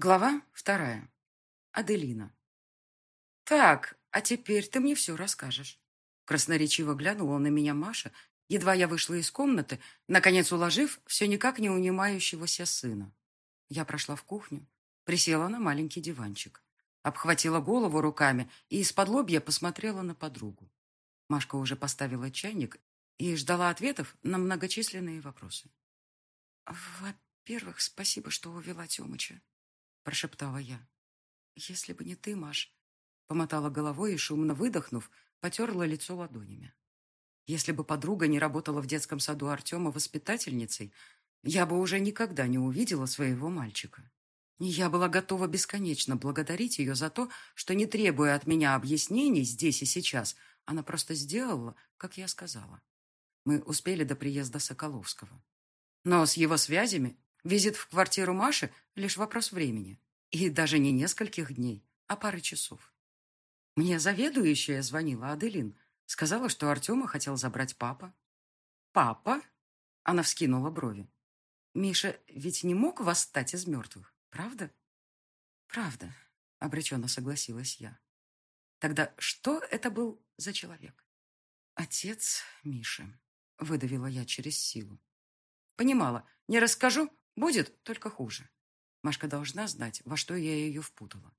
Глава вторая. Аделина. «Так, а теперь ты мне все расскажешь». Красноречиво глянула на меня Маша, едва я вышла из комнаты, наконец уложив все никак не унимающегося сына. Я прошла в кухню, присела на маленький диванчик, обхватила голову руками и из-под лобья посмотрела на подругу. Машка уже поставила чайник и ждала ответов на многочисленные вопросы. «Во-первых, спасибо, что увела Тёмыча», прошептала я. «Если бы не ты, Маш...» Помотала головой и, шумно выдохнув, потерла лицо ладонями. Если бы подруга не работала в детском саду Артема воспитательницей, я бы уже никогда не увидела своего мальчика. Я была готова бесконечно благодарить ее за то, что, не требуя от меня объяснений здесь и сейчас, она просто сделала, как я сказала. Мы успели до приезда Соколовского. Но с его связями Визит в квартиру Маши – лишь вопрос времени. И даже не нескольких дней, а пары часов. Мне заведующая звонила Аделин. Сказала, что Артема хотел забрать папа. «Папа?» Она вскинула брови. «Миша ведь не мог восстать из мертвых, правда?» «Правда», — обреченно согласилась я. «Тогда что это был за человек?» «Отец Миши», — выдавила я через силу. «Понимала. Не расскажу, Будет только хуже. Машка должна знать, во что я ее впутала.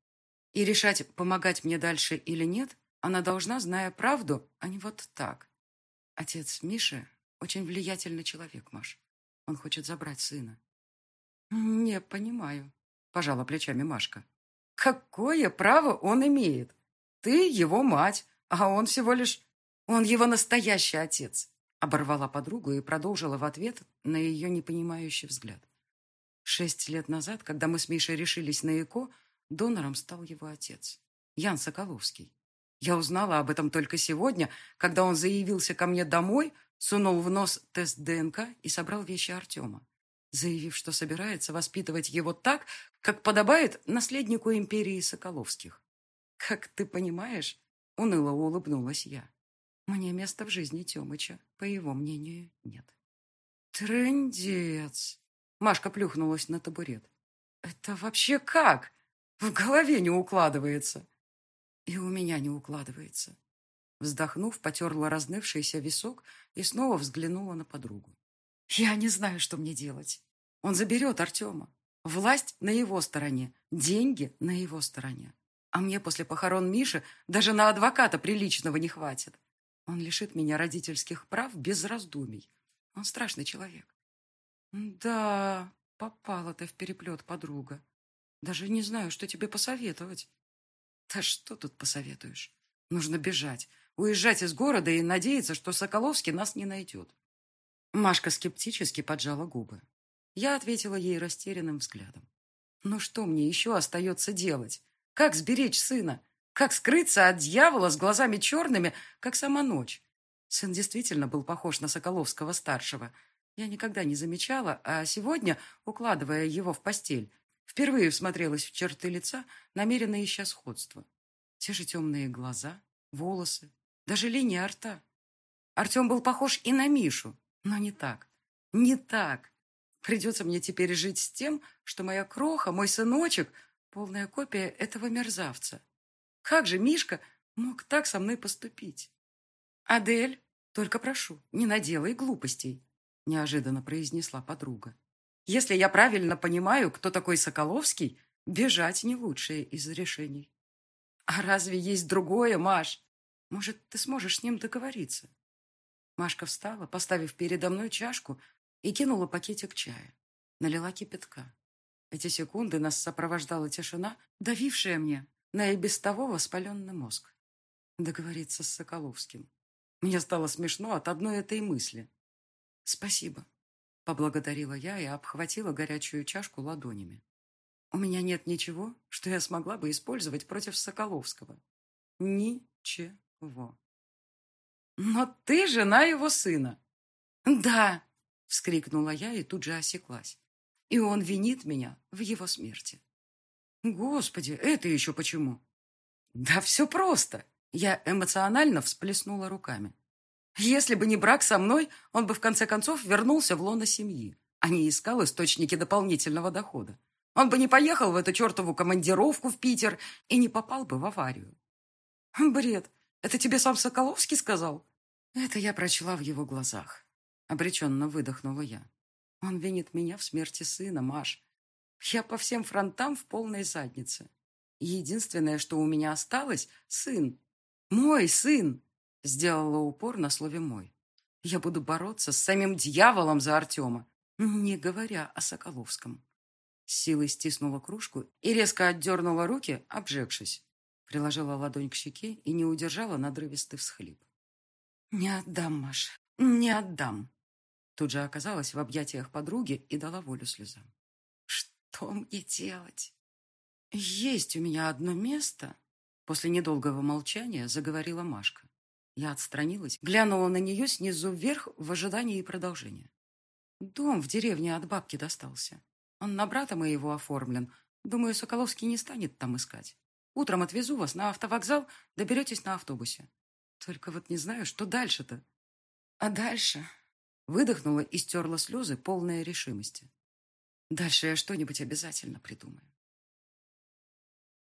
И решать, помогать мне дальше или нет, она должна, зная правду, а не вот так. Отец Миши очень влиятельный человек, Маш. Он хочет забрать сына. Не понимаю, пожала плечами Машка. Какое право он имеет? Ты его мать, а он всего лишь... Он его настоящий отец. Оборвала подругу и продолжила в ответ на ее непонимающий взгляд. Шесть лет назад, когда мы с Мишей решились на ЭКО, донором стал его отец, Ян Соколовский. Я узнала об этом только сегодня, когда он заявился ко мне домой, сунул в нос тест ДНК и собрал вещи Артема, заявив, что собирается воспитывать его так, как подобает наследнику империи Соколовских. «Как ты понимаешь?» — уныло улыбнулась я. «Мне места в жизни Темыча, по его мнению, нет». «Трындец!» Машка плюхнулась на табурет. «Это вообще как? В голове не укладывается». «И у меня не укладывается». Вздохнув, потерла разнывшийся висок и снова взглянула на подругу. «Я не знаю, что мне делать. Он заберет Артема. Власть на его стороне, деньги на его стороне. А мне после похорон Миши даже на адвоката приличного не хватит. Он лишит меня родительских прав без раздумий. Он страшный человек. «Да, попала ты в переплет, подруга. Даже не знаю, что тебе посоветовать». «Да что тут посоветуешь? Нужно бежать, уезжать из города и надеяться, что Соколовский нас не найдет». Машка скептически поджала губы. Я ответила ей растерянным взглядом. «Ну что мне еще остается делать? Как сберечь сына? Как скрыться от дьявола с глазами черными, как сама ночь?» Сын действительно был похож на Соколовского-старшего – я никогда не замечала, а сегодня, укладывая его в постель, впервые всмотрелась в черты лица, намеренно ища сходства. Те же темные глаза, волосы, даже линия рта. Артем был похож и на Мишу, но не так. Не так. Придется мне теперь жить с тем, что моя кроха, мой сыночек, полная копия этого мерзавца. Как же Мишка мог так со мной поступить? Адель, только прошу, не наделай глупостей неожиданно произнесла подруга. Если я правильно понимаю, кто такой Соколовский, бежать не лучшее из решений. А разве есть другое, Маш? Может, ты сможешь с ним договориться? Машка встала, поставив передо мной чашку и кинула пакетик чая. Налила кипятка. Эти секунды нас сопровождала тишина, давившая мне на и без того воспаленный мозг. Договориться с Соколовским. Мне стало смешно от одной этой мысли. «Спасибо», — поблагодарила я и обхватила горячую чашку ладонями. «У меня нет ничего, что я смогла бы использовать против Соколовского. Ничего». «Но ты жена его сына». «Да», — вскрикнула я и тут же осеклась. «И он винит меня в его смерти». «Господи, это еще почему?» «Да все просто!» Я эмоционально всплеснула руками. Если бы не брак со мной, он бы в конце концов вернулся в лоно семьи, а не искал источники дополнительного дохода. Он бы не поехал в эту чертову командировку в Питер и не попал бы в аварию. Бред. Это тебе сам Соколовский сказал? Это я прочла в его глазах. Обреченно выдохнула я. Он винит меня в смерти сына, Маш. Я по всем фронтам в полной заднице. Единственное, что у меня осталось — сын. Мой сын. Сделала упор на слове «мой». Я буду бороться с самим дьяволом за Артема, не говоря о Соколовском. С силой стиснула кружку и резко отдернула руки, обжегшись. Приложила ладонь к щеке и не удержала надрывистый всхлип. «Не отдам, Маш, не отдам!» Тут же оказалась в объятиях подруги и дала волю слезам. «Что мне делать?» «Есть у меня одно место», — после недолгого молчания заговорила Машка. Я отстранилась, глянула на нее снизу вверх в ожидании продолжения. Дом в деревне от бабки достался. Он на брата моего оформлен. Думаю, Соколовский не станет там искать. Утром отвезу вас на автовокзал, доберетесь на автобусе. Только вот не знаю, что дальше-то. А дальше... Выдохнула и стерла слезы, полная решимости. Дальше я что-нибудь обязательно придумаю.